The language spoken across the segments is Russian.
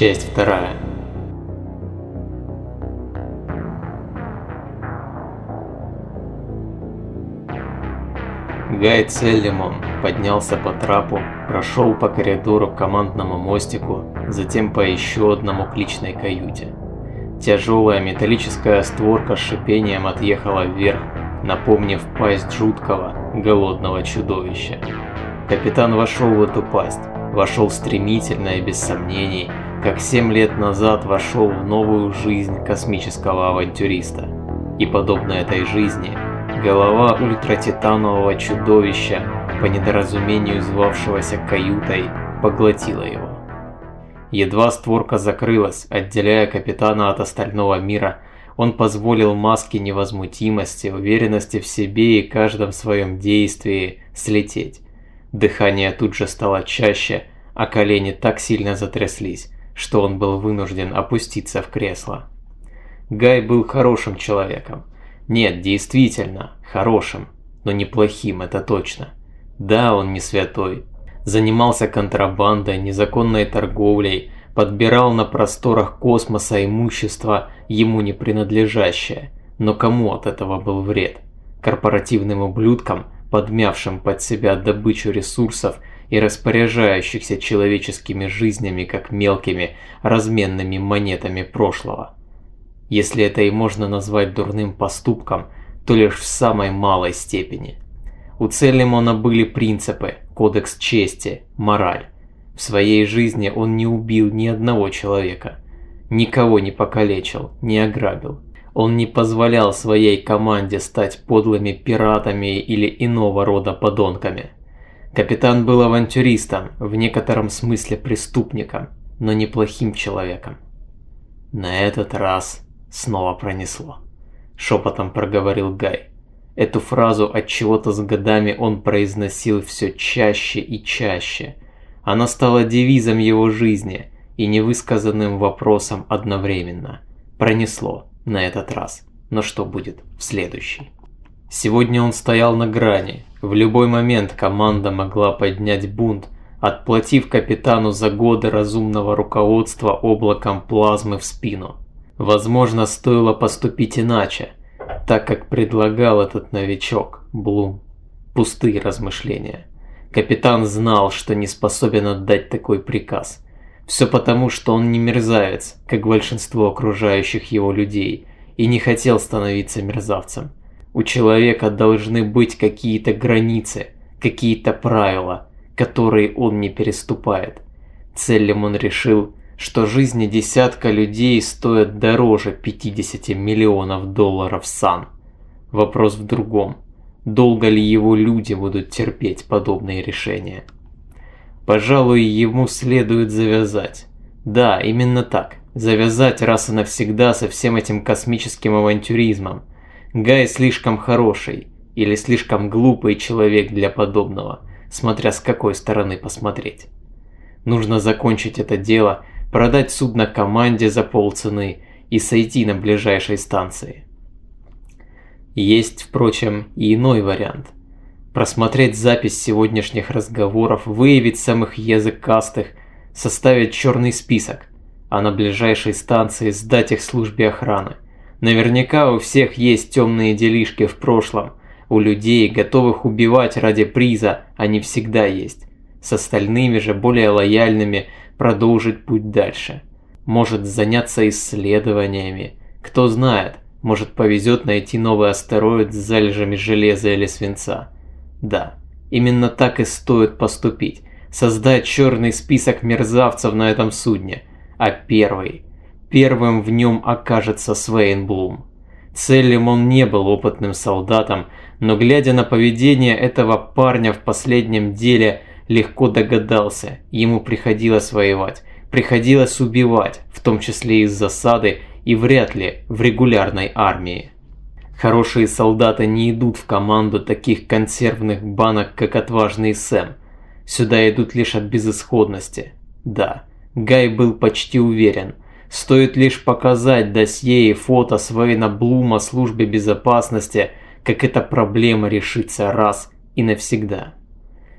Часть вторая. Гай Целлимон поднялся по трапу, прошел по коридору к командному мостику, затем по еще одному к личной каюте. Тяжелая металлическая створка с шипением отъехала вверх, напомнив пасть жуткого, голодного чудовища. Капитан вошел в эту пасть, вошел стремительно и без сомнений, как семь лет назад вошел в новую жизнь космического авантюриста. И подобно этой жизни, голова ультратитанового чудовища, по недоразумению звавшегося каютой, поглотила его. Едва створка закрылась, отделяя капитана от остального мира, он позволил маске невозмутимости, уверенности в себе и каждом своем действии слететь. Дыхание тут же стало чаще, а колени так сильно затряслись, что он был вынужден опуститься в кресло. Гай был хорошим человеком. Нет, действительно, хорошим, но неплохим, это точно. Да, он не святой. Занимался контрабандой, незаконной торговлей, подбирал на просторах космоса имущество, ему не принадлежащее. Но кому от этого был вред? Корпоративным ублюдкам, подмявшим под себя добычу ресурсов и распоряжающихся человеческими жизнями как мелкими разменными монетами прошлого. Если это и можно назвать дурным поступком, то лишь в самой малой степени. У Целлимона были принципы, кодекс чести, мораль. В своей жизни он не убил ни одного человека, никого не покалечил, не ограбил. Он не позволял своей команде стать подлыми пиратами или иного рода подонками. Капитан был авантюристом, в некотором смысле преступником, но неплохим человеком. На этот раз снова пронесло. Шепотом проговорил Гай. Эту фразу от чего-то с годами он произносил все чаще и чаще. Она стала девизом его жизни и невысказанным вопросом одновременно. Пронесло на этот раз. Но что будет в следующий? Сегодня он стоял на грани. В любой момент команда могла поднять бунт, отплатив капитану за годы разумного руководства облаком плазмы в спину. Возможно, стоило поступить иначе, так как предлагал этот новичок, Блум. Пустые размышления. Капитан знал, что не способен отдать такой приказ. Все потому, что он не мерзавец, как большинство окружающих его людей, и не хотел становиться мерзавцем. У человека должны быть какие-то границы, какие-то правила, которые он не переступает. Целем он решил, что жизни десятка людей стоят дороже 50 миллионов долларов сан. Вопрос в другом. Долго ли его люди будут терпеть подобные решения? Пожалуй, ему следует завязать. Да, именно так. Завязать раз и навсегда со всем этим космическим авантюризмом. Гай слишком хороший или слишком глупый человек для подобного, смотря с какой стороны посмотреть. Нужно закончить это дело, продать судно команде за полцены и сойти на ближайшей станции. Есть, впрочем, и иной вариант. Просмотреть запись сегодняшних разговоров, выявить самых языкастых, составить черный список, а на ближайшей станции сдать их службе охраны – Наверняка у всех есть темные делишки в прошлом. У людей, готовых убивать ради приза, они всегда есть. С остальными же, более лояльными, продолжить путь дальше. Может заняться исследованиями. Кто знает, может повезет найти новый астероид с залежами железа или свинца. Да, именно так и стоит поступить. Создать черный список мерзавцев на этом судне. А первый – Первым в нем окажется Свейнблум. Целем он не был опытным солдатом, но глядя на поведение этого парня в последнем деле, легко догадался, ему приходилось воевать, приходилось убивать, в том числе из засады и вряд ли в регулярной армии. Хорошие солдаты не идут в команду таких консервных банок, как отважный Сэм. Сюда идут лишь от безысходности. Да, Гай был почти уверен – Стоит лишь показать досье и фото Свейна Блума службе безопасности, как эта проблема решится раз и навсегда.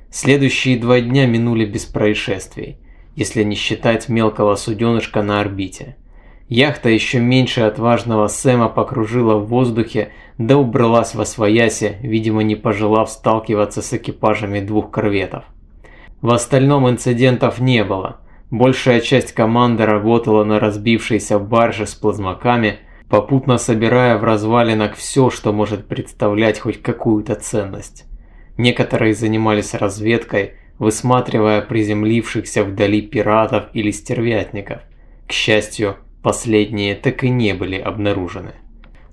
Следующие два дня минули без происшествий. если не считать мелкого суденышка на орбите. Яхта еще меньше отважного Сэма покружила в воздухе, да убралась во свояси, видимо не пожелав сталкиваться с экипажами двух корветов. В остальном инцидентов не было. Большая часть команды работала на разбившейся барже с плазмаками, попутно собирая в развалинах все, что может представлять хоть какую-то ценность. Некоторые занимались разведкой, высматривая приземлившихся вдали пиратов или стервятников. К счастью, последние так и не были обнаружены.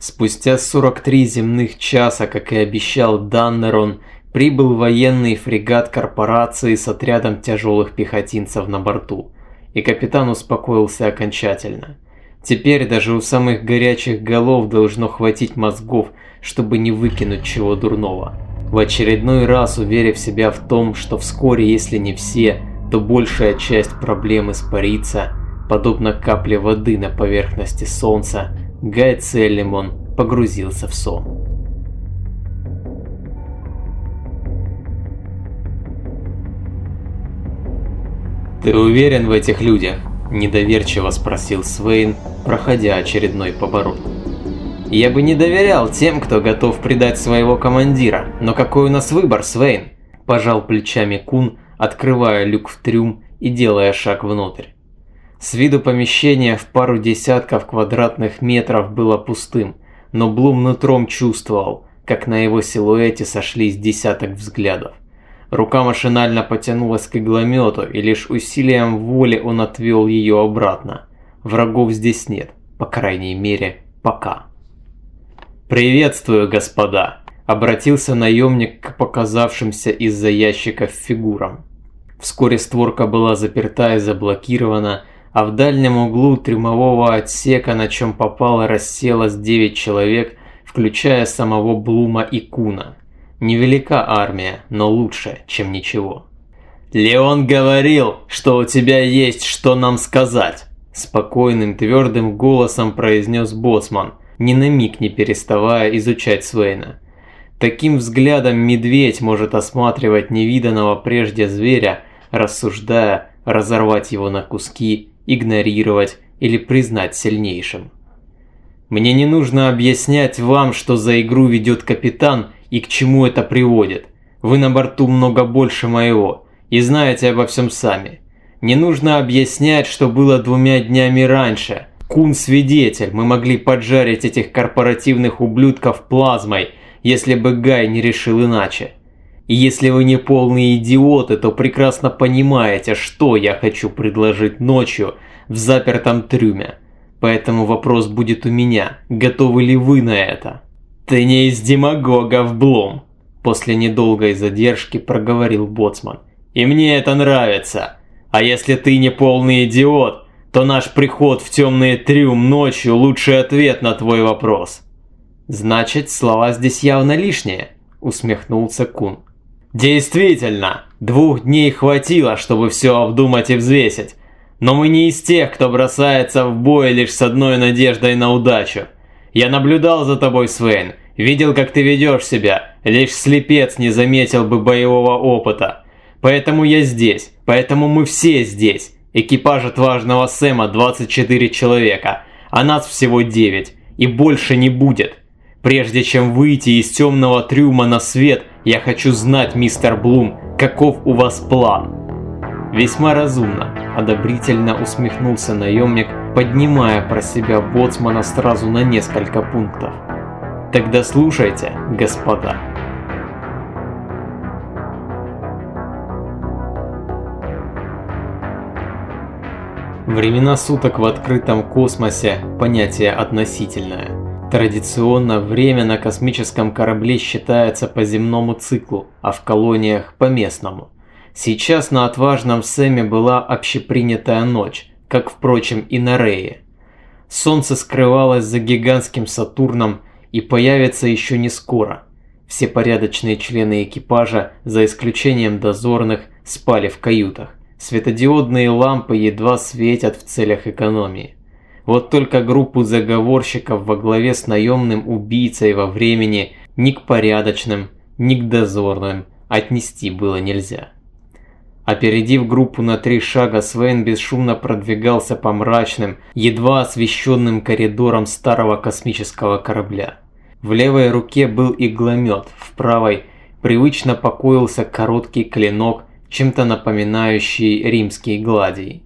Спустя 43 земных часа, как и обещал Даннерон, прибыл военный фрегат корпорации с отрядом тяжелых пехотинцев на борту, и капитан успокоился окончательно. Теперь даже у самых горячих голов должно хватить мозгов, чтобы не выкинуть чего дурного в очередной раз уверив себя в том, что вскоре, если не все, то большая часть проблем испарится, подобно капле воды на поверхности солнца, Гай Целлимон погрузился в сон. «Ты уверен в этих людях?» – недоверчиво спросил Свейн, проходя очередной поворот. Я бы не доверял тем, кто готов предать своего командира, но какой у нас выбор, Свейн? Пожал плечами Кун, открывая люк в трюм и делая шаг внутрь. С виду помещение в пару десятков квадратных метров было пустым, но Блум нутром чувствовал, как на его силуэте сошлись десяток взглядов. Рука машинально потянулась к игломету, и лишь усилием воли он отвел ее обратно. Врагов здесь нет, по крайней мере, пока. «Приветствую, господа!» – обратился наемник к показавшимся из-за ящиков фигурам. Вскоре створка была заперта и заблокирована, а в дальнем углу трюмового отсека, на чем попало, расселось 9 человек, включая самого Блума и Куна. Невелика армия, но лучше, чем ничего. «Леон говорил, что у тебя есть что нам сказать!» Спокойным твердым голосом произнес Боцман – ни на миг не переставая изучать Свейна. Таким взглядом медведь может осматривать невиданного прежде зверя, рассуждая, разорвать его на куски, игнорировать или признать сильнейшим. Мне не нужно объяснять вам, что за игру ведет капитан и к чему это приводит. Вы на борту много больше моего и знаете обо всем сами. Не нужно объяснять, что было двумя днями раньше, Кун свидетель, мы могли поджарить этих корпоративных ублюдков плазмой, если бы Гай не решил иначе. И если вы не полные идиоты, то прекрасно понимаете, что я хочу предложить ночью в запертом трюме. Поэтому вопрос будет у меня, готовы ли вы на это? Ты не из демагогов, Блом. После недолгой задержки проговорил Боцман. И мне это нравится. А если ты не полный идиот, то наш приход в темный трюм ночью – лучший ответ на твой вопрос». «Значит, слова здесь явно лишние», – усмехнулся Кун. «Действительно, двух дней хватило, чтобы все обдумать и взвесить. Но мы не из тех, кто бросается в бой лишь с одной надеждой на удачу. Я наблюдал за тобой, Свейн, видел, как ты ведешь себя. Лишь слепец не заметил бы боевого опыта. Поэтому я здесь, поэтому мы все здесь. Экипаж отважного Сэма 24 человека, а нас всего 9, и больше не будет. Прежде чем выйти из темного трюма на свет, я хочу знать, мистер Блум, каков у вас план. Весьма разумно, одобрительно усмехнулся наемник, поднимая про себя боцмана сразу на несколько пунктов. Тогда слушайте, господа. Времена суток в открытом космосе – понятие относительное. Традиционно время на космическом корабле считается по земному циклу, а в колониях – по местному. Сейчас на отважном Сэме была общепринятая ночь, как, впрочем, и на Рее. Солнце скрывалось за гигантским Сатурном и появится еще не скоро. Все порядочные члены экипажа, за исключением дозорных, спали в каютах. Светодиодные лампы едва светят в целях экономии. Вот только группу заговорщиков во главе с наемным убийцей во времени ни к порядочным, ни к дозорным отнести было нельзя. Опередив группу на три шага, Свен бесшумно продвигался по мрачным, едва освещенным коридорам старого космического корабля. В левой руке был игломет, в правой привычно покоился короткий клинок, чем-то напоминающий римские гладий.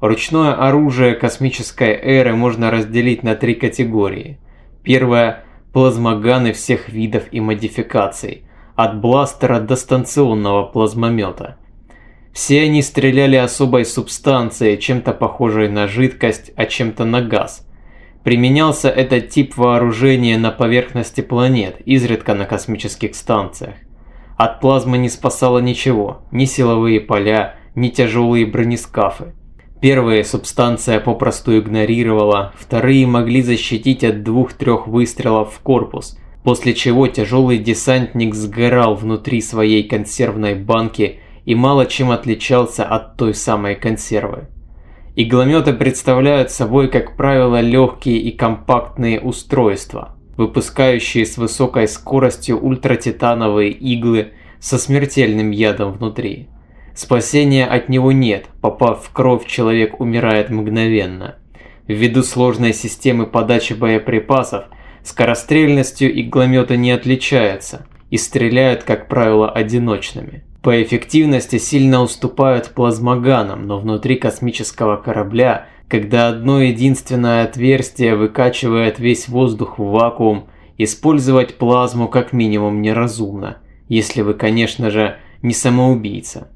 Ручное оружие космической эры можно разделить на три категории. Первая – плазмоганы всех видов и модификаций, от бластера до станционного плазмомета – все они стреляли особой субстанцией, чем-то похожей на жидкость, а чем-то на газ. Применялся этот тип вооружения на поверхности планет, изредка на космических станциях. От плазмы не спасало ничего, ни силовые поля, ни тяжелые бронескафы. Первые субстанция попросту игнорировала, вторые могли защитить от двух-трех выстрелов в корпус, после чего тяжелый десантник сгорал внутри своей консервной банки и мало чем отличался от той самой консервы. Иглометы представляют собой, как правило, легкие и компактные устройства, выпускающие с высокой скоростью ультратитановые иглы со смертельным ядом внутри. Спасения от него нет, попав в кровь, человек умирает мгновенно. Ввиду сложной системы подачи боеприпасов, скорострельностью иглометы не отличаются и стреляют, как правило, одиночными. По эффективности сильно уступают плазмоганам, но внутри космического корабля, когда одно единственное отверстие выкачивает весь воздух в вакуум, использовать плазму как минимум неразумно, если вы, конечно же, не самоубийца.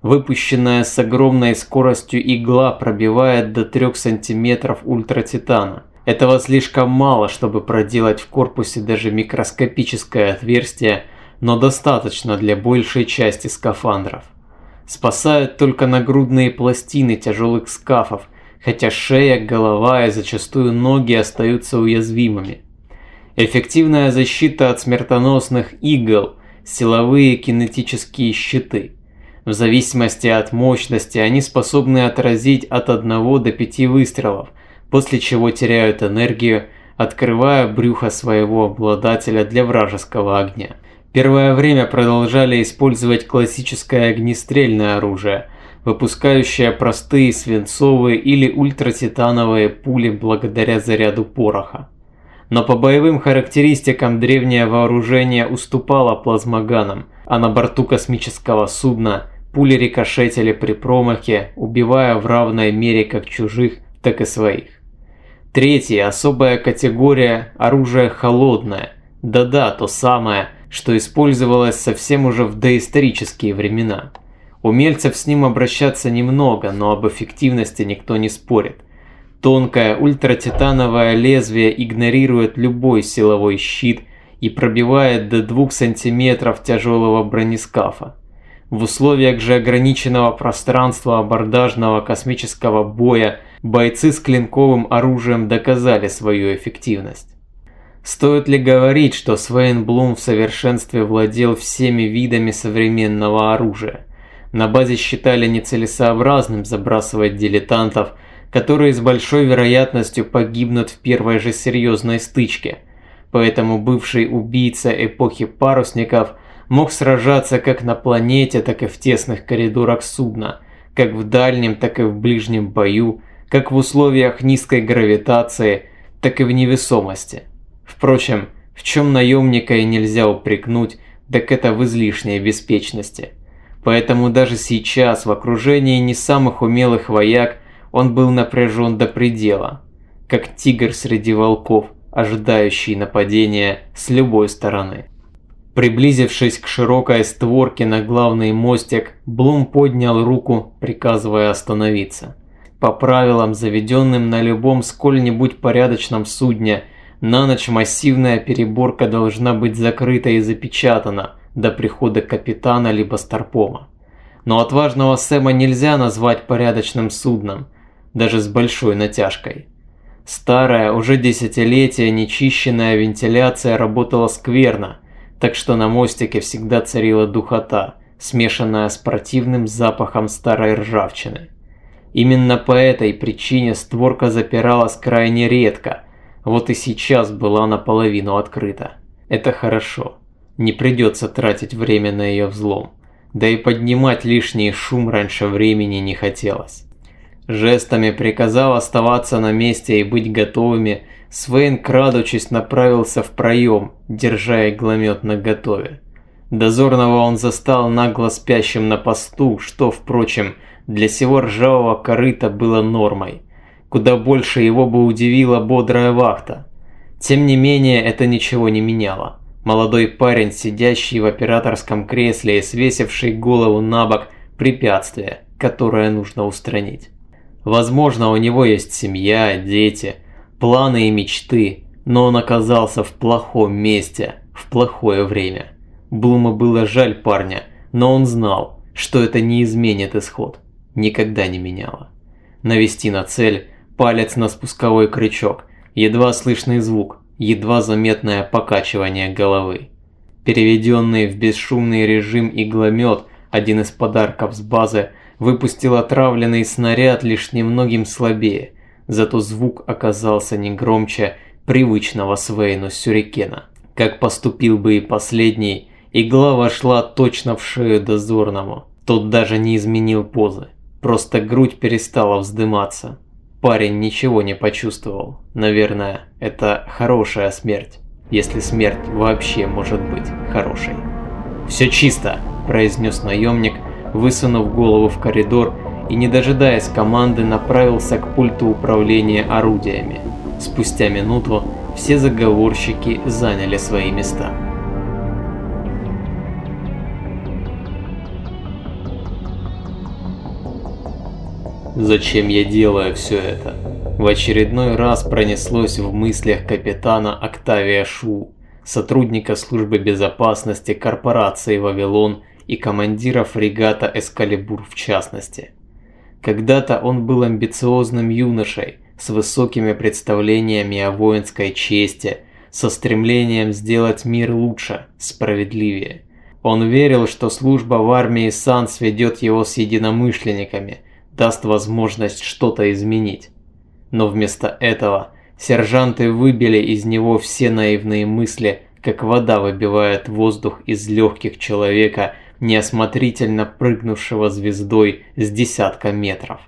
Выпущенная с огромной скоростью игла пробивает до 3 см ультратитана. Этого слишком мало, чтобы проделать в корпусе даже микроскопическое отверстие но достаточно для большей части скафандров. Спасают только нагрудные пластины тяжелых скафов, хотя шея, голова и зачастую ноги остаются уязвимыми. Эффективная защита от смертоносных игл, силовые кинетические щиты. В зависимости от мощности они способны отразить от 1 до 5 выстрелов, после чего теряют энергию, открывая брюхо своего обладателя для вражеского огня. Первое время продолжали использовать классическое огнестрельное оружие, выпускающее простые свинцовые или ультратитановые пули благодаря заряду пороха. Но по боевым характеристикам древнее вооружение уступало плазмоганам, а на борту космического судна пули рикошетили при промахе, убивая в равной мере как чужих, так и своих. Третья особая категория – оружие холодное. Да-да, то самое – что использовалось совсем уже в доисторические времена. Умельцев с ним обращаться немного, но об эффективности никто не спорит. Тонкое ультратитановое лезвие игнорирует любой силовой щит и пробивает до 2 см тяжелого бронескафа. В условиях же ограниченного пространства абордажного космического боя бойцы с клинковым оружием доказали свою эффективность. Стоит ли говорить, что Свейн Блум в совершенстве владел всеми видами современного оружия? На базе считали нецелесообразным забрасывать дилетантов, которые с большой вероятностью погибнут в первой же серьезной стычке. Поэтому бывший убийца эпохи парусников мог сражаться как на планете, так и в тесных коридорах судна, как в дальнем, так и в ближнем бою, как в условиях низкой гравитации, так и в невесомости. Впрочем, в чем наемника и нельзя упрекнуть, так это в излишней беспечности. Поэтому даже сейчас, в окружении не самых умелых вояк, он был напряжен до предела, как тигр среди волков, ожидающий нападения с любой стороны. Приблизившись к широкой створке на главный мостик, Блум поднял руку, приказывая остановиться. По правилам, заведенным на любом сколь-нибудь порядочном судне, на ночь массивная переборка должна быть закрыта и запечатана до прихода капитана либо старпома. Но отважного Сэма нельзя назвать порядочным судном, даже с большой натяжкой. Старая, уже десятилетия нечищенная вентиляция работала скверно, так что на мостике всегда царила духота, смешанная с противным запахом старой ржавчины. Именно по этой причине створка запиралась крайне редко – вот и сейчас была наполовину открыта. Это хорошо. Не придется тратить время на ее взлом. да и поднимать лишний шум раньше времени не хотелось. Жестами приказал оставаться на месте и быть готовыми, Свейн, крадучись, направился в проем, держа игломет наготове. Дозорного он застал нагло спящим на посту, что, впрочем, для сего ржавого корыта было нормой. Куда больше его бы удивила бодрая вахта. Тем не менее, это ничего не меняло. Молодой парень, сидящий в операторском кресле и свесивший голову на бок, препятствие, которое нужно устранить. Возможно, у него есть семья, дети, планы и мечты, но он оказался в плохом месте, в плохое время. Блума было жаль парня, но он знал, что это не изменит исход. Никогда не меняло. Навести на цель, палец на спусковой крючок, едва слышный звук, едва заметное покачивание головы. Переведенный в бесшумный режим игломет, один из подарков с базы, выпустил отравленный снаряд лишь немногим слабее, зато звук оказался не громче привычного Свейну сюрикена. Как поступил бы и последний, игла вошла точно в шею дозорному. Тот даже не изменил позы, просто грудь перестала вздыматься. Парень ничего не почувствовал. Наверное, это хорошая смерть, если смерть вообще может быть хорошей. «Все чисто», – произнес наемник, высунув голову в коридор и, не дожидаясь команды, направился к пульту управления орудиями. Спустя минуту все заговорщики заняли свои места. Зачем я делаю все это? В очередной раз пронеслось в мыслях капитана Октавия Шу, сотрудника службы безопасности корпорации «Вавилон» и командира фрегата «Эскалибур» в частности. Когда-то он был амбициозным юношей, с высокими представлениями о воинской чести, со стремлением сделать мир лучше, справедливее. Он верил, что служба в армии САН сведет его с единомышленниками – даст возможность что-то изменить. Но вместо этого сержанты выбили из него все наивные мысли, как вода выбивает воздух из легких человека, неосмотрительно прыгнувшего звездой с десятка метров.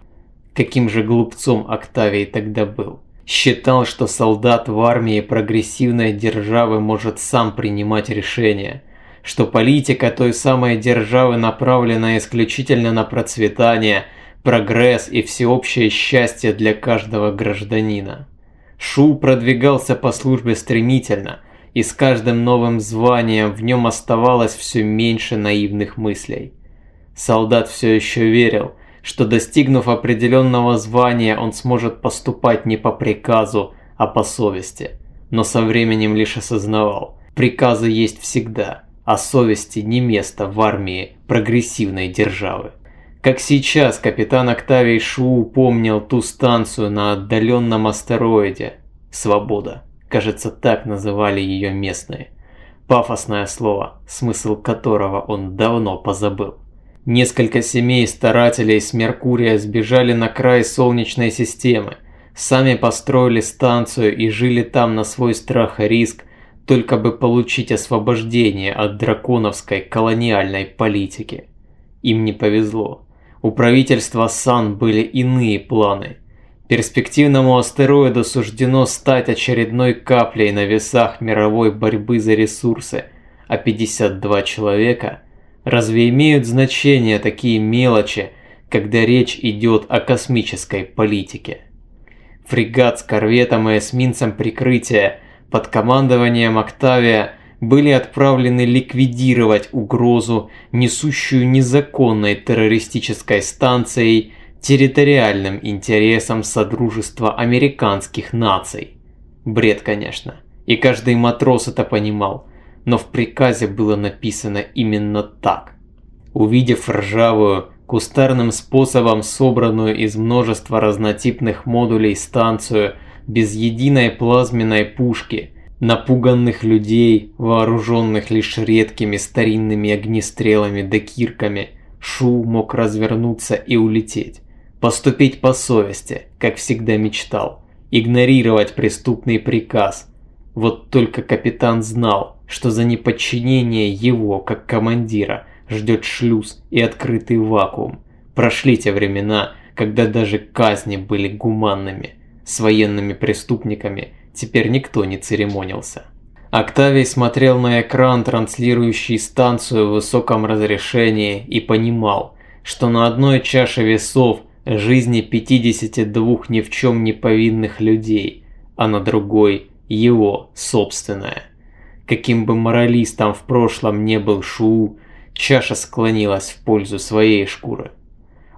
Каким же глупцом Октавий тогда был? Считал, что солдат в армии прогрессивной державы может сам принимать решения, что политика той самой державы направлена исключительно на процветание – прогресс и всеобщее счастье для каждого гражданина. Шу продвигался по службе стремительно, и с каждым новым званием в нем оставалось все меньше наивных мыслей. Солдат все еще верил, что достигнув определенного звания он сможет поступать не по приказу, а по совести. Но со временем лишь осознавал, приказы есть всегда, а совести не место в армии прогрессивной державы. Как сейчас капитан Октавий Шу помнил ту станцию на отдаленном астероиде. Свобода. Кажется, так называли ее местные. Пафосное слово, смысл которого он давно позабыл. Несколько семей старателей с Меркурия сбежали на край Солнечной системы, сами построили станцию и жили там на свой страх и риск, только бы получить освобождение от драконовской колониальной политики. Им не повезло. У правительства Сан были иные планы. Перспективному астероиду суждено стать очередной каплей на весах мировой борьбы за ресурсы, а 52 человека разве имеют значение такие мелочи, когда речь идет о космической политике? Фрегат с корветом и эсминцем прикрытия под командованием Октавия – были отправлены ликвидировать угрозу, несущую незаконной террористической станцией территориальным интересам Содружества американских наций. Бред, конечно, и каждый матрос это понимал, но в приказе было написано именно так. Увидев ржавую, кустарным способом собранную из множества разнотипных модулей станцию без единой плазменной пушки – Напуганных людей, вооруженных лишь редкими старинными огнестрелами да кирками, Шу мог развернуться и улететь. Поступить по совести, как всегда мечтал. Игнорировать преступный приказ. Вот только капитан знал, что за неподчинение его, как командира, ждет шлюз и открытый вакуум. Прошли те времена, когда даже казни были гуманными. С военными преступниками теперь никто не церемонился. Октавий смотрел на экран, транслирующий станцию в высоком разрешении, и понимал, что на одной чаше весов жизни 52 ни в чем не повинных людей, а на другой – его собственная. Каким бы моралистом в прошлом не был Шу, чаша склонилась в пользу своей шкуры.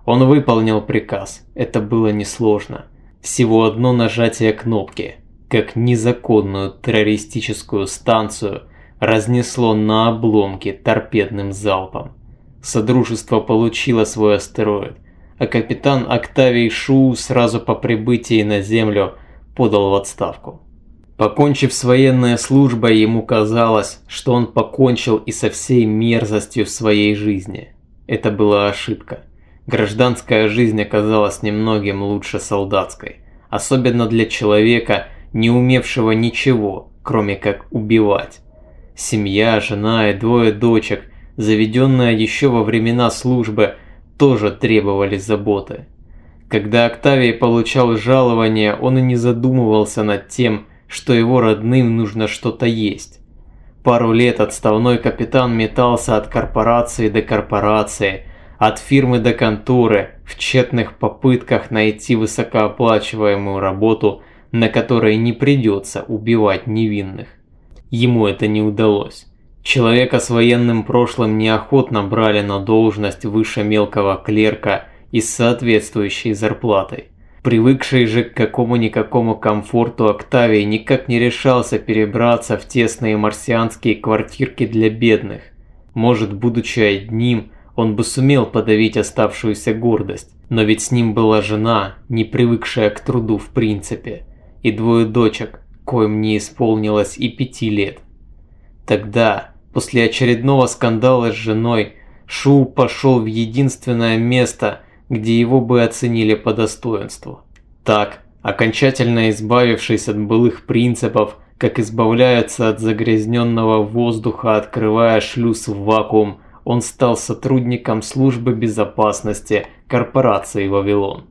Он выполнил приказ, это было несложно. Всего одно нажатие кнопки, как незаконную террористическую станцию разнесло на обломки торпедным залпом. Содружество получило свой астероид, а капитан Октавий Шу сразу по прибытии на Землю подал в отставку. Покончив с военной службой, ему казалось, что он покончил и со всей мерзостью в своей жизни. Это была ошибка. Гражданская жизнь оказалась немногим лучше солдатской, особенно для человека, не умевшего ничего, кроме как убивать. Семья, жена и двое дочек, заведенная еще во времена службы, тоже требовали заботы. Когда Октавий получал жалование, он и не задумывался над тем, что его родным нужно что-то есть. Пару лет отставной капитан метался от корпорации до корпорации – от фирмы до конторы в тщетных попытках найти высокооплачиваемую работу, на которой не придется убивать невинных. Ему это не удалось. Человека с военным прошлым неохотно брали на должность выше мелкого клерка и с соответствующей зарплатой. Привыкший же к какому-никакому комфорту Октавий никак не решался перебраться в тесные марсианские квартирки для бедных. Может, будучи одним, он бы сумел подавить оставшуюся гордость, но ведь с ним была жена, не привыкшая к труду в принципе, и двое дочек, коим не исполнилось и пяти лет. Тогда, после очередного скандала с женой, Шу пошел в единственное место, где его бы оценили по достоинству. Так, окончательно избавившись от былых принципов, как избавляются от загрязненного воздуха, открывая шлюз в вакуум, он стал сотрудником службы безопасности корпорации «Вавилон».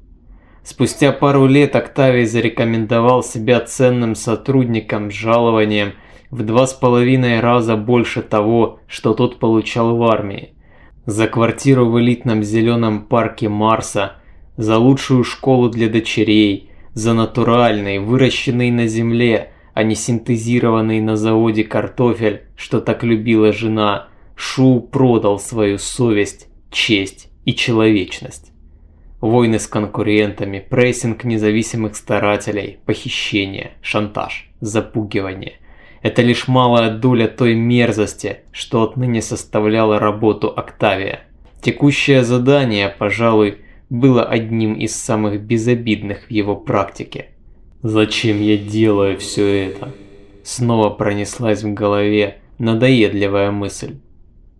Спустя пару лет Октавий зарекомендовал себя ценным сотрудником с жалованием в два с половиной раза больше того, что тот получал в армии. За квартиру в элитном зеленом парке Марса, за лучшую школу для дочерей, за натуральный, выращенный на земле, а не синтезированный на заводе картофель, что так любила жена – Шу продал свою совесть, честь и человечность. Войны с конкурентами, прессинг независимых старателей, похищение, шантаж, запугивание – это лишь малая доля той мерзости, что отныне составляла работу Октавия. Текущее задание, пожалуй, было одним из самых безобидных в его практике. «Зачем я делаю все это?» Снова пронеслась в голове надоедливая мысль.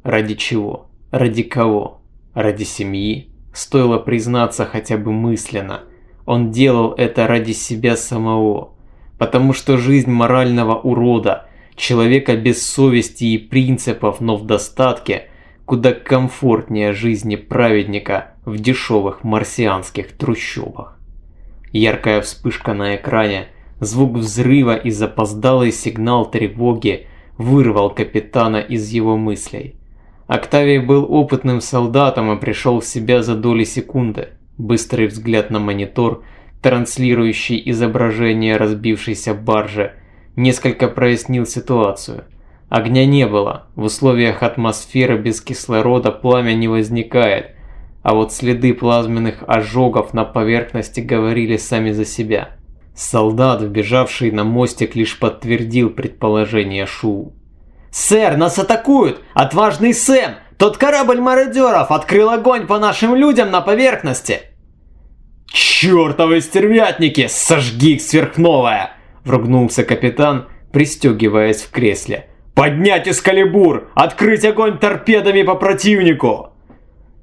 Ради чего? Ради кого? Ради семьи? Стоило признаться хотя бы мысленно. Он делал это ради себя самого. Потому что жизнь морального урода, человека без совести и принципов, но в достатке, куда комфортнее жизни праведника в дешевых марсианских трущобах. Яркая вспышка на экране, звук взрыва и запоздалый сигнал тревоги вырвал капитана из его мыслей. Октавий был опытным солдатом и пришел в себя за доли секунды. Быстрый взгляд на монитор, транслирующий изображение разбившейся баржи, несколько прояснил ситуацию. Огня не было, в условиях атмосферы без кислорода пламя не возникает, а вот следы плазменных ожогов на поверхности говорили сами за себя. Солдат, вбежавший на мостик, лишь подтвердил предположение Шоу. «Сэр, нас атакуют! Отважный Сэм! Тот корабль мародеров открыл огонь по нашим людям на поверхности!» «Чёртовы стервятники! Сожги их сверхновая!» Вругнулся капитан, пристегиваясь в кресле. «Поднять эскалибур! Открыть огонь торпедами по противнику!»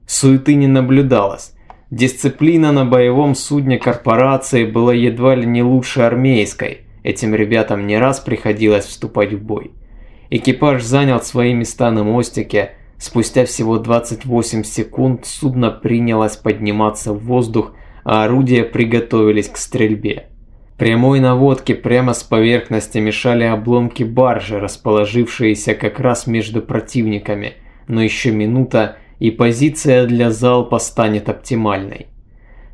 Суеты не наблюдалось. Дисциплина на боевом судне корпорации была едва ли не лучше армейской. Этим ребятам не раз приходилось вступать в бой. Экипаж занял свои места на мостике, Спустя всего 28 секунд судно принялось подниматься в воздух, а орудия приготовились к стрельбе. Прямой наводке прямо с поверхности мешали обломки баржи, расположившиеся как раз между противниками, но еще минута и позиция для залпа станет оптимальной.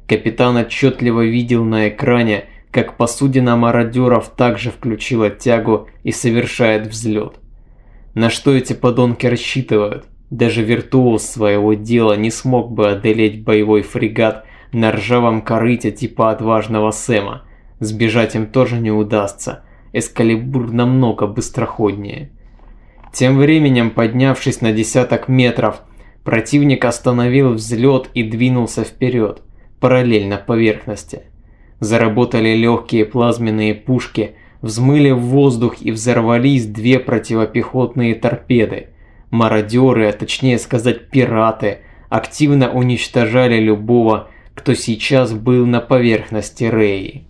Капитан отчетливо видел на экране, как посудина мародеров также включила тягу и совершает взлет. На что эти подонки рассчитывают? Даже виртуоз своего дела не смог бы одолеть боевой фрегат на ржавом корыте типа отважного Сэма. Сбежать им тоже не удастся. Эскалибур намного быстроходнее. Тем временем, поднявшись на десяток метров, противник остановил взлет и двинулся вперед, параллельно поверхности. Заработали легкие плазменные пушки, взмыли в воздух и взорвались две противопехотные торпеды. Мародеры, а точнее сказать пираты, активно уничтожали любого, кто сейчас был на поверхности Реи.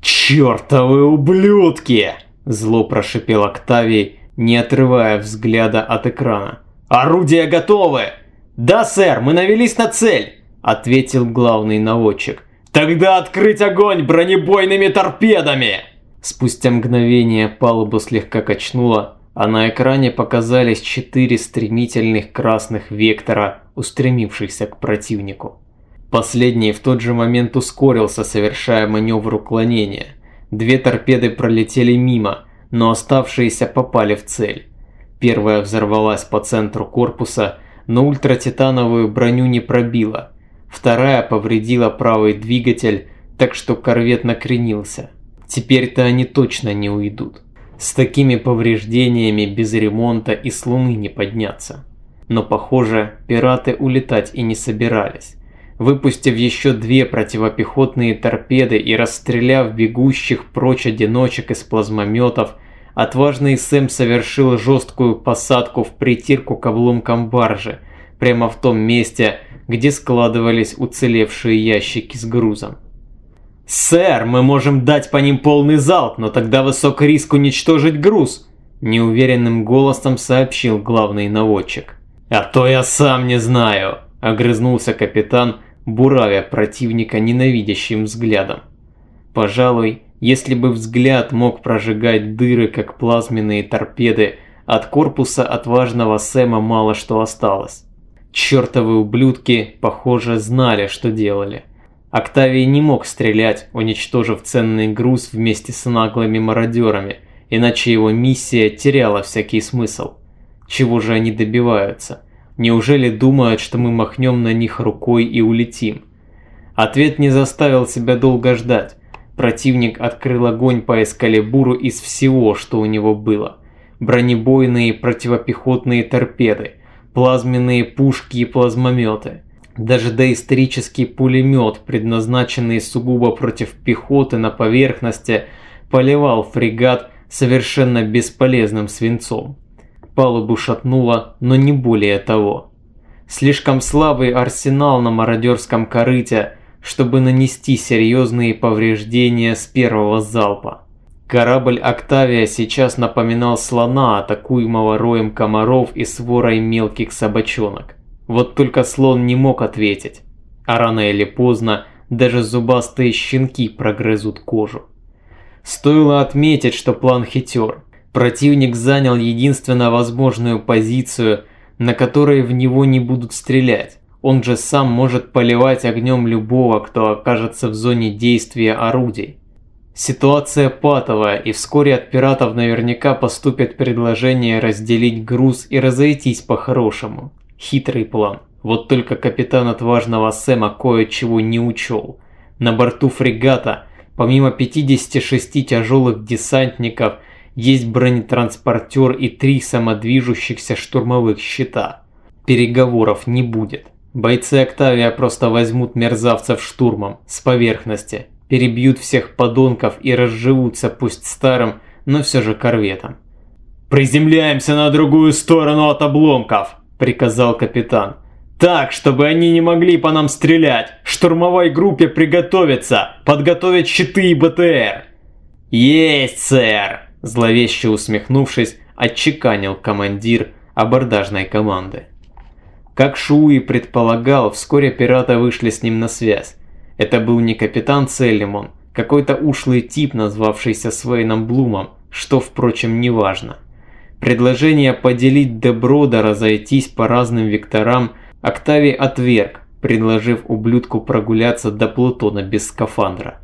«Чёртовы ублюдки!» – зло прошипел Октавий, не отрывая взгляда от экрана. «Орудия готовы!» «Да, сэр, мы навелись на цель!» – ответил главный наводчик. «Тогда открыть огонь бронебойными торпедами!» Спустя мгновение палубу слегка качнуло, а на экране показались четыре стремительных красных вектора, устремившихся к противнику. Последний в тот же момент ускорился, совершая маневр уклонения. Две торпеды пролетели мимо, но оставшиеся попали в цель. Первая взорвалась по центру корпуса, но ультратитановую броню не пробила, Вторая повредила правый двигатель, так что корвет накренился. Теперь-то они точно не уйдут. С такими повреждениями без ремонта и с луны не подняться. Но похоже, пираты улетать и не собирались. Выпустив еще две противопехотные торпеды и расстреляв бегущих прочь одиночек из плазмометов, отважный Сэм совершил жесткую посадку в притирку к обломкам баржи, прямо в том месте, где складывались уцелевшие ящики с грузом. «Сэр, мы можем дать по ним полный залп, но тогда высок риск уничтожить груз», неуверенным голосом сообщил главный наводчик. «А то я сам не знаю», – огрызнулся капитан, буравя противника ненавидящим взглядом. Пожалуй, если бы взгляд мог прожигать дыры, как плазменные торпеды, от корпуса отважного Сэма мало что осталось. Чертовы ублюдки, похоже, знали, что делали. Октавий не мог стрелять, уничтожив ценный груз вместе с наглыми мародерами, иначе его миссия теряла всякий смысл. Чего же они добиваются? Неужели думают, что мы махнем на них рукой и улетим? Ответ не заставил себя долго ждать. Противник открыл огонь по эскалибуру из всего, что у него было. Бронебойные противопехотные торпеды – плазменные пушки и плазмометы. Даже доисторический пулемет, предназначенный сугубо против пехоты на поверхности, поливал фрегат совершенно бесполезным свинцом. Палубу шатнуло, но не более того. Слишком слабый арсенал на мародерском корыте, чтобы нанести серьезные повреждения с первого залпа. Корабль «Октавия» сейчас напоминал слона, атакуемого роем комаров и сворой мелких собачонок. Вот только слон не мог ответить. А рано или поздно даже зубастые щенки прогрызут кожу. Стоило отметить, что план хитер. Противник занял единственно возможную позицию, на которой в него не будут стрелять. Он же сам может поливать огнем любого, кто окажется в зоне действия орудий. Ситуация патовая, и вскоре от пиратов наверняка поступят предложения разделить груз и разойтись по-хорошему. Хитрый план. Вот только капитан отважного Сэма кое-чего не учел. На борту фрегата, помимо 56 тяжелых десантников, есть бронетранспортер и три самодвижущихся штурмовых щита. Переговоров не будет. Бойцы Октавия просто возьмут мерзавцев штурмом, с поверхности, перебьют всех подонков и разживутся пусть старым, но все же корветом. «Приземляемся на другую сторону от обломков!» – приказал капитан. «Так, чтобы они не могли по нам стрелять! Штурмовой группе приготовиться! Подготовить щиты и БТР!» «Есть, сэр!» – зловеще усмехнувшись, отчеканил командир, абордажной команды. Как Шуи предполагал, вскоре пираты вышли с ним на связь. Это был не капитан Целлимон, какой-то ушлый тип, назвавшийся Свейном Блумом, что, впрочем, не важно. Предложение поделить добро да разойтись по разным векторам Октавий отверг, предложив ублюдку прогуляться до Плутона без скафандра.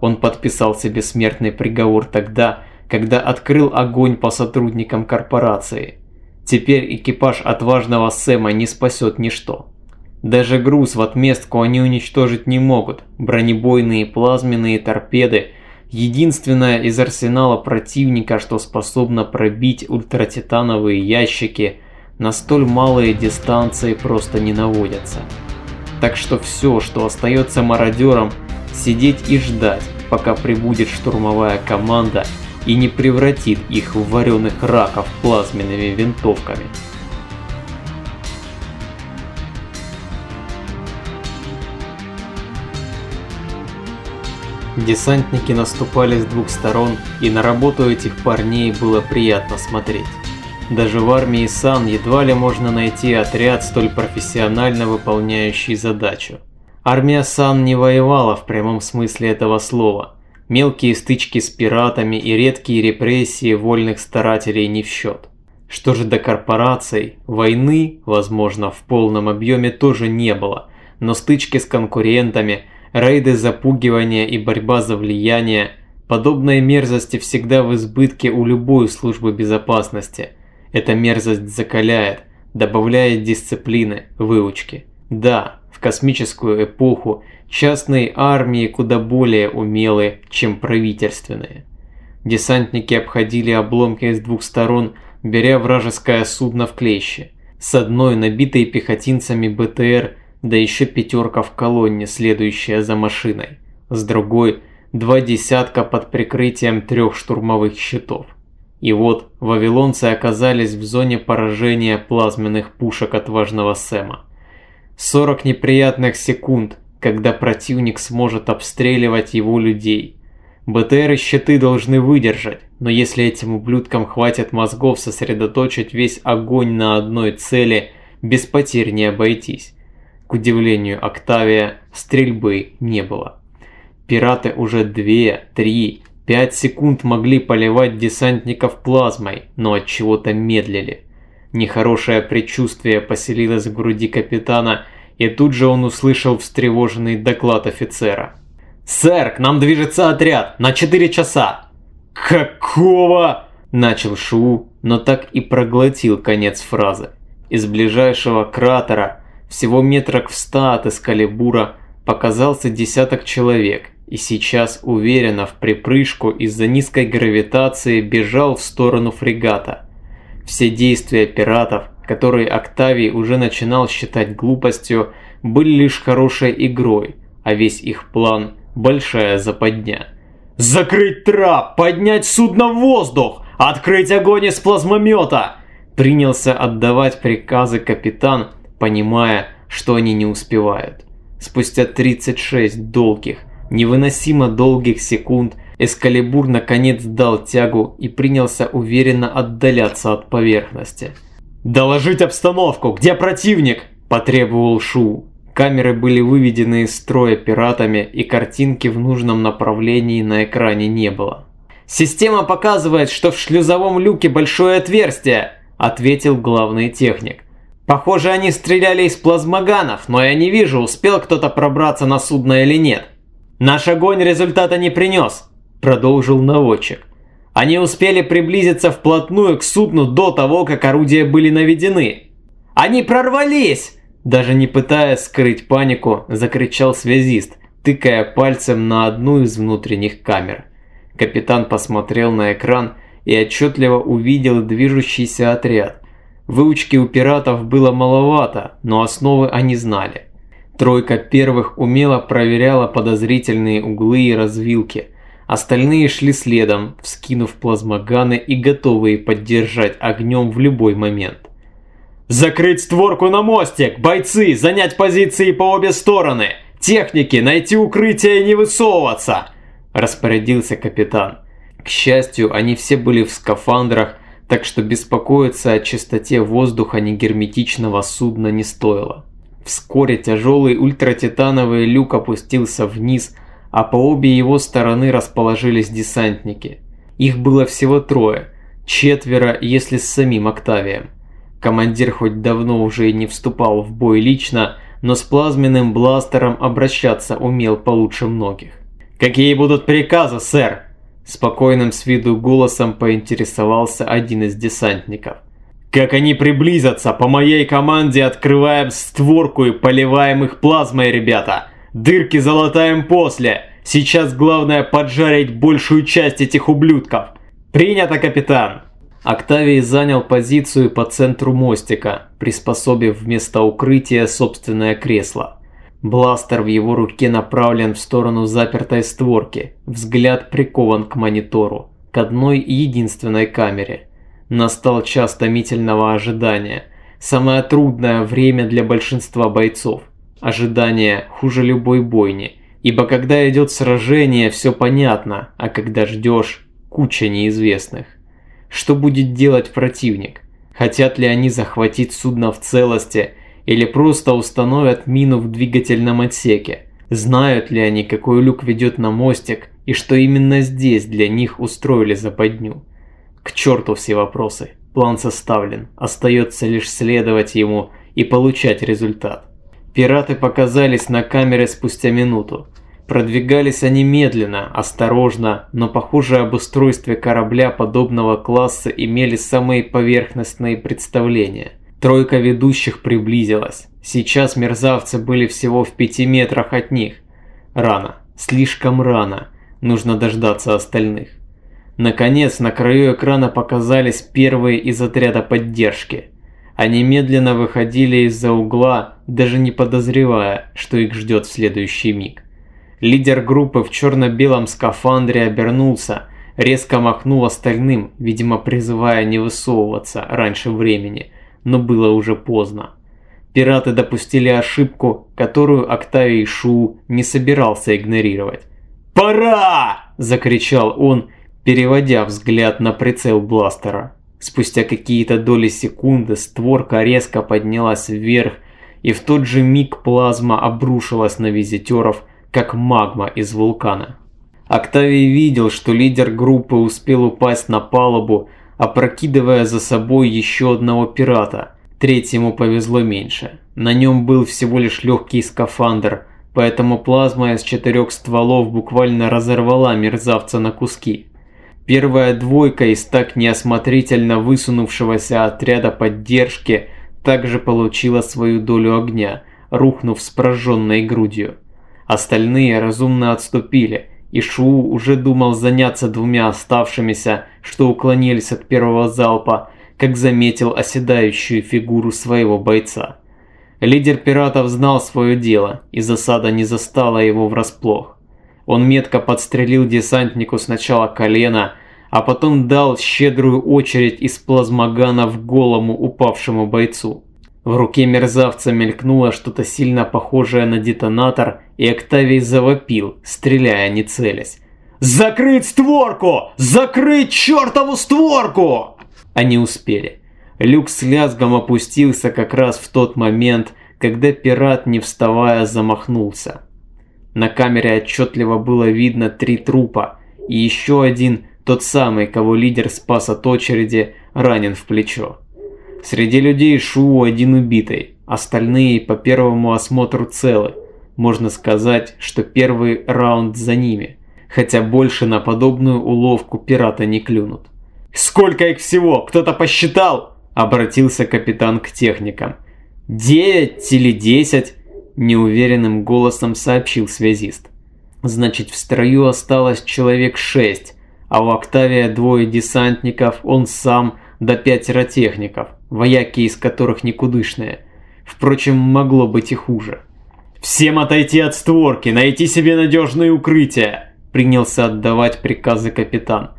Он подписал себе смертный приговор тогда, когда открыл огонь по сотрудникам корпорации. Теперь экипаж отважного Сэма не спасет ничто. Даже груз в отместку они уничтожить не могут. Бронебойные плазменные торпеды – единственное из арсенала противника, что способно пробить ультратитановые ящики, на столь малые дистанции просто не наводятся. Так что все, что остается мародерам – сидеть и ждать, пока прибудет штурмовая команда и не превратит их в вареных раков плазменными винтовками. Десантники наступали с двух сторон, и на работу этих парней было приятно смотреть. Даже в армии Сан едва ли можно найти отряд, столь профессионально выполняющий задачу. Армия Сан не воевала в прямом смысле этого слова. Мелкие стычки с пиратами и редкие репрессии вольных старателей не в счет. Что же до корпораций, войны, возможно, в полном объеме тоже не было, но стычки с конкурентами – рейды запугивания и борьба за влияние, подобные мерзости всегда в избытке у любой службы безопасности. Эта мерзость закаляет, добавляет дисциплины, выучки. Да, в космическую эпоху частные армии куда более умелые, чем правительственные. Десантники обходили обломки с двух сторон, беря вражеское судно в клещи. С одной, набитой пехотинцами БТР, да еще пятерка в колонне, следующая за машиной. С другой – два десятка под прикрытием трех штурмовых щитов. И вот вавилонцы оказались в зоне поражения плазменных пушек отважного Сэма. 40 неприятных секунд, когда противник сможет обстреливать его людей. БТР и щиты должны выдержать, но если этим ублюдкам хватит мозгов сосредоточить весь огонь на одной цели, без потерь не обойтись. К удивлению Октавия, стрельбы не было. Пираты уже 2, 3, 5 секунд могли поливать десантников плазмой, но от чего-то медлили. Нехорошее предчувствие поселилось в груди капитана, и тут же он услышал встревоженный доклад офицера. «Сэр, к нам движется отряд! На 4 часа!» «Какого?» – начал Шу, но так и проглотил конец фразы. Из ближайшего кратера всего метрах в ста от Эскалибура показался десяток человек, и сейчас уверенно в припрыжку из-за низкой гравитации бежал в сторону фрегата. Все действия пиратов, которые Октавий уже начинал считать глупостью, были лишь хорошей игрой, а весь их план – большая западня. «Закрыть трап! Поднять судно в воздух! Открыть огонь из плазмомета!» Принялся отдавать приказы капитан, понимая, что они не успевают. Спустя 36 долгих, невыносимо долгих секунд Эскалибур наконец дал тягу и принялся уверенно отдаляться от поверхности. «Доложить обстановку! Где противник?» – потребовал Шу. Камеры были выведены из строя пиратами, и картинки в нужном направлении на экране не было. «Система показывает, что в шлюзовом люке большое отверстие», – ответил главный техник. Похоже, они стреляли из плазмоганов, но я не вижу, успел кто-то пробраться на судно или нет. Наш огонь результата не принес, продолжил наводчик. Они успели приблизиться вплотную к судну до того, как орудия были наведены. Они прорвались! Даже не пытаясь скрыть панику, закричал связист, тыкая пальцем на одну из внутренних камер. Капитан посмотрел на экран и отчетливо увидел движущийся отряд. Выучки у пиратов было маловато, но основы они знали. Тройка первых умело проверяла подозрительные углы и развилки. Остальные шли следом, вскинув плазмоганы и готовые поддержать огнем в любой момент. «Закрыть створку на мостик! Бойцы! Занять позиции по обе стороны! Техники! Найти укрытие и не высовываться!» Распорядился капитан. К счастью, они все были в скафандрах, так что беспокоиться о чистоте воздуха негерметичного судна не стоило. Вскоре тяжелый ультратитановый люк опустился вниз, а по обе его стороны расположились десантники. Их было всего трое, четверо, если с самим Октавием. Командир хоть давно уже и не вступал в бой лично, но с плазменным бластером обращаться умел получше многих. «Какие будут приказы, сэр?» Спокойным с виду голосом поинтересовался один из десантников. «Как они приблизятся, по моей команде открываем створку и поливаем их плазмой, ребята! Дырки залатаем после! Сейчас главное поджарить большую часть этих ублюдков! Принято, капитан!» Октавий занял позицию по центру мостика, приспособив вместо укрытия собственное кресло. Бластер в его руке направлен в сторону запертой створки, взгляд прикован к монитору, к одной единственной камере. Настал час томительного ожидания, самое трудное время для большинства бойцов. Ожидание хуже любой бойни, ибо когда идет сражение, все понятно, а когда ждешь, куча неизвестных. Что будет делать противник? Хотят ли они захватить судно в целости – или просто установят мину в двигательном отсеке. Знают ли они, какой люк ведет на мостик, и что именно здесь для них устроили западню? К черту все вопросы. План составлен, остается лишь следовать ему и получать результат. Пираты показались на камере спустя минуту. Продвигались они медленно, осторожно, но похоже об устройстве корабля подобного класса имели самые поверхностные представления – Тройка ведущих приблизилась. Сейчас мерзавцы были всего в пяти метрах от них. Рано, слишком рано. Нужно дождаться остальных. Наконец, на краю экрана показались первые из отряда поддержки. Они медленно выходили из-за угла, даже не подозревая, что их ждет в следующий миг. Лидер группы в черно-белом скафандре обернулся, резко махнул остальным, видимо призывая не высовываться раньше времени – но было уже поздно. Пираты допустили ошибку, которую Октавий Шу не собирался игнорировать. «Пора!» – закричал он, переводя взгляд на прицел бластера. Спустя какие-то доли секунды створка резко поднялась вверх, и в тот же миг плазма обрушилась на визитеров, как магма из вулкана. Октавий видел, что лидер группы успел упасть на палубу, опрокидывая за собой еще одного пирата. Третьему повезло меньше. На нем был всего лишь легкий скафандр, поэтому плазма из четырех стволов буквально разорвала мерзавца на куски. Первая двойка из так неосмотрительно высунувшегося отряда поддержки также получила свою долю огня, рухнув с прожженной грудью. Остальные разумно отступили – и Шу уже думал заняться двумя оставшимися, что уклонились от первого залпа, как заметил оседающую фигуру своего бойца. Лидер пиратов знал свое дело, и засада не застала его врасплох. Он метко подстрелил десантнику сначала колено, а потом дал щедрую очередь из плазмогана в голому упавшему бойцу. В руке мерзавца мелькнуло что-то сильно похожее на детонатор, и Октавий завопил, стреляя не целясь. «Закрыть створку! Закрыть чертову створку!» Они успели. Люк с лязгом опустился как раз в тот момент, когда пират, не вставая, замахнулся. На камере отчетливо было видно три трупа, и еще один, тот самый, кого лидер спас от очереди, ранен в плечо. Среди людей Шу один убитый, остальные по первому осмотру целы. Можно сказать, что первый раунд за ними, хотя больше на подобную уловку пирата не клюнут. «Сколько их всего? Кто-то посчитал?» – обратился капитан к техникам. «Девять или десять?» – неуверенным голосом сообщил связист. «Значит, в строю осталось человек шесть, а у Октавия двое десантников, он сам – до пятеро техников, вояки из которых никудышные. Впрочем, могло быть и хуже. «Всем отойти от створки, найти себе надежное укрытие!» принялся отдавать приказы капитан.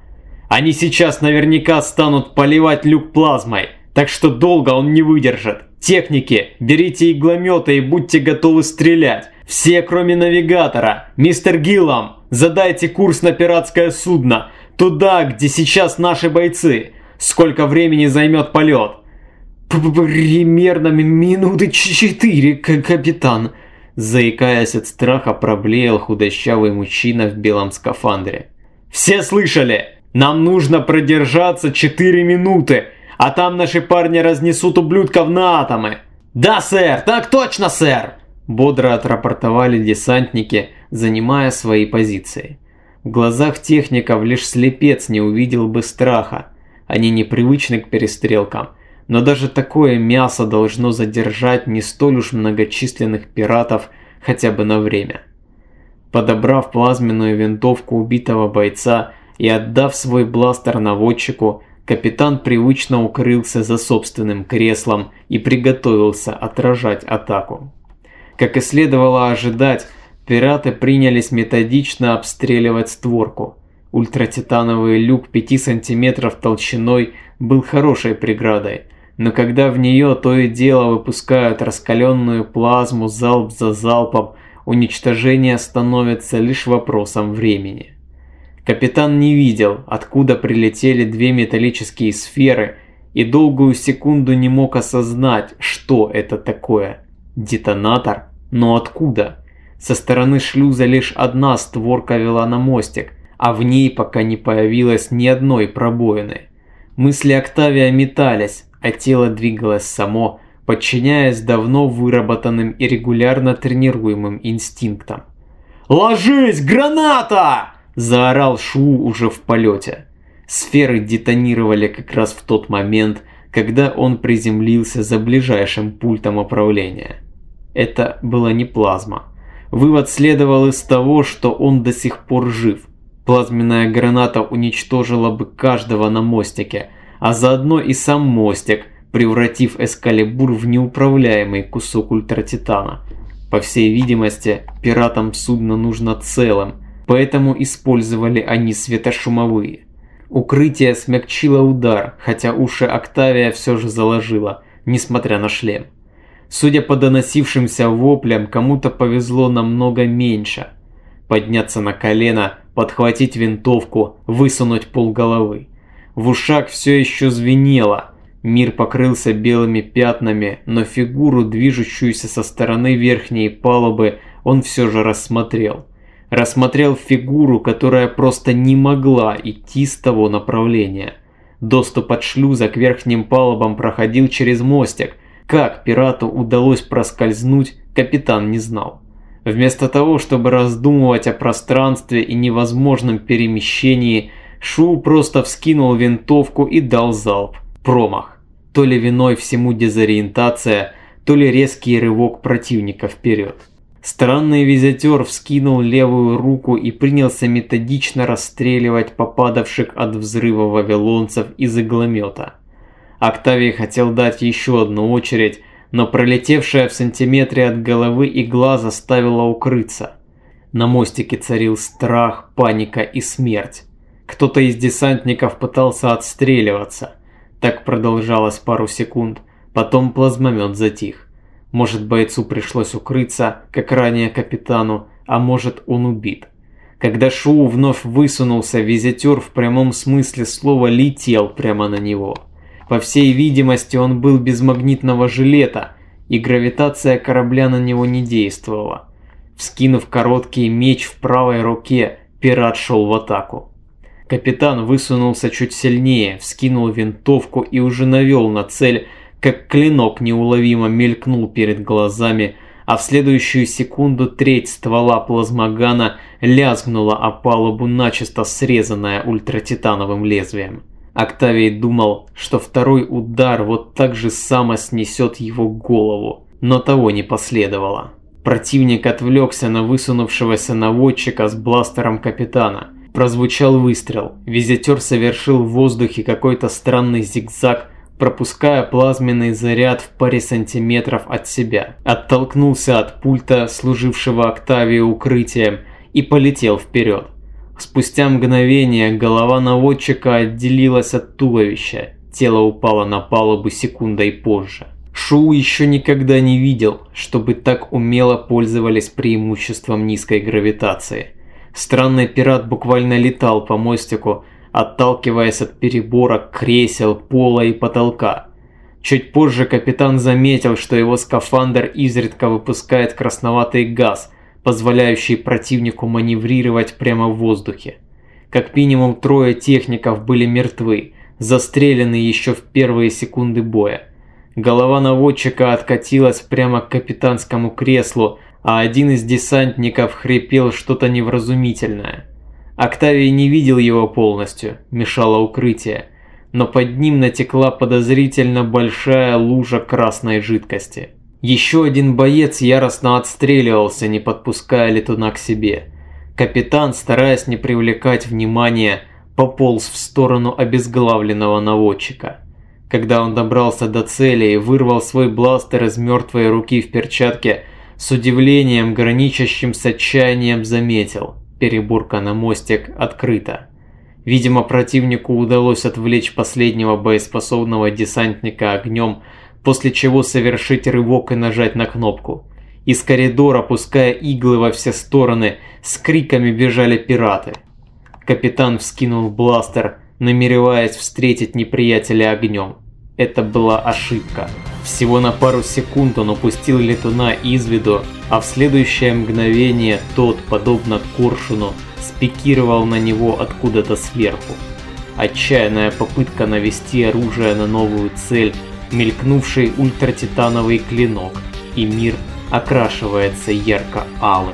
«Они сейчас наверняка станут поливать люк плазмой, так что долго он не выдержит. Техники, берите иглометы и будьте готовы стрелять. Все, кроме навигатора. Мистер Гиллам, задайте курс на пиратское судно, туда, где сейчас наши бойцы. Сколько времени займет полет?» «Примерно минуты четыре, капитан», заикаясь от страха, проблеял худощавый мужчина в белом скафандре. «Все слышали? Нам нужно продержаться четыре минуты, а там наши парни разнесут ублюдков на атомы!» «Да, сэр! Так точно, сэр!» Бодро отрапортовали десантники, занимая свои позиции. В глазах техников лишь слепец не увидел бы страха. Они непривычны к перестрелкам, но даже такое мясо должно задержать не столь уж многочисленных пиратов хотя бы на время. Подобрав плазменную винтовку убитого бойца и отдав свой бластер наводчику, капитан привычно укрылся за собственным креслом и приготовился отражать атаку. Как и следовало ожидать, пираты принялись методично обстреливать створку. Ультратитановый люк 5 сантиметров толщиной был хорошей преградой – но когда в нее то и дело выпускают раскаленную плазму залп за залпом, уничтожение становится лишь вопросом времени. Капитан не видел, откуда прилетели две металлические сферы, и долгую секунду не мог осознать, что это такое. Детонатор? Но откуда? Со стороны шлюза лишь одна створка вела на мостик, а в ней пока не появилось ни одной пробоины. Мысли Октавия метались, а тело двигалось само, подчиняясь давно выработанным и регулярно тренируемым инстинктам. «Ложись, граната!» – заорал Шу уже в полете. Сферы детонировали как раз в тот момент, когда он приземлился за ближайшим пультом управления. Это была не плазма. Вывод следовал из того, что он до сих пор жив. Плазменная граната уничтожила бы каждого на мостике, а заодно и сам мостик, превратив Эскалибур в неуправляемый кусок ультратитана. По всей видимости, пиратам судно нужно целым, поэтому использовали они светошумовые. Укрытие смягчило удар, хотя уши Октавия все же заложило, несмотря на шлем. Судя по доносившимся воплям, кому-то повезло намного меньше. Подняться на колено, подхватить винтовку, высунуть полголовы. В ушах все еще звенело. Мир покрылся белыми пятнами, но фигуру, движущуюся со стороны верхней палубы, он все же рассмотрел. Рассмотрел фигуру, которая просто не могла идти с того направления. Доступ от шлюза к верхним палубам проходил через мостик. Как пирату удалось проскользнуть, капитан не знал. Вместо того, чтобы раздумывать о пространстве и невозможном перемещении, Шу просто вскинул винтовку и дал залп. Промах. То ли виной всему дезориентация, то ли резкий рывок противника вперед. Странный визитер вскинул левую руку и принялся методично расстреливать попадавших от взрыва вавилонцев из игломета. Октавий хотел дать еще одну очередь, но пролетевшая в сантиметре от головы игла заставила укрыться. На мостике царил страх, паника и смерть. Кто-то из десантников пытался отстреливаться. Так продолжалось пару секунд, потом плазмомет затих. Может бойцу пришлось укрыться, как ранее капитану, а может он убит. Когда Шоу вновь высунулся, визитер в прямом смысле слова летел прямо на него. По всей видимости он был без магнитного жилета, и гравитация корабля на него не действовала. Вскинув короткий меч в правой руке, пират шел в атаку. Капитан высунулся чуть сильнее, вскинул винтовку и уже навел на цель, как клинок неуловимо мелькнул перед глазами, а в следующую секунду треть ствола плазмогана лязгнула о палубу начисто срезанная ультратитановым лезвием. Октавий думал, что второй удар вот так же само снесет его голову, но того не последовало. Противник отвлекся на высунувшегося наводчика с бластером капитана – Прозвучал выстрел. Визитер совершил в воздухе какой-то странный зигзаг, пропуская плазменный заряд в паре сантиметров от себя. Оттолкнулся от пульта, служившего Октавии укрытием, и полетел вперед. Спустя мгновение голова наводчика отделилась от туловища. Тело упало на палубу секундой позже. Шоу еще никогда не видел, чтобы так умело пользовались преимуществом низкой гравитации. Странный пират буквально летал по мостику, отталкиваясь от перебора кресел, пола и потолка. Чуть позже капитан заметил, что его скафандр изредка выпускает красноватый газ, позволяющий противнику маневрировать прямо в воздухе. Как минимум трое техников были мертвы, застрелены еще в первые секунды боя. Голова наводчика откатилась прямо к капитанскому креслу, а один из десантников хрипел что-то невразумительное. Октавий не видел его полностью, мешало укрытие, но под ним натекла подозрительно большая лужа красной жидкости. Еще один боец яростно отстреливался, не подпуская летуна к себе. Капитан, стараясь не привлекать внимания, пополз в сторону обезглавленного наводчика. Когда он добрался до цели и вырвал свой бластер из мертвой руки в перчатке, с удивлением, граничащим с отчаянием заметил – переборка на мостик открыта. Видимо, противнику удалось отвлечь последнего боеспособного десантника огнем, после чего совершить рывок и нажать на кнопку. Из коридора, пуская иглы во все стороны, с криками бежали пираты. Капитан вскинул бластер – намереваясь встретить неприятеля огнем. Это была ошибка. Всего на пару секунд он упустил летуна из виду, а в следующее мгновение тот, подобно коршуну, спикировал на него откуда-то сверху. Отчаянная попытка навести оружие на новую цель, мелькнувший ультратитановый клинок, и мир окрашивается ярко-алым.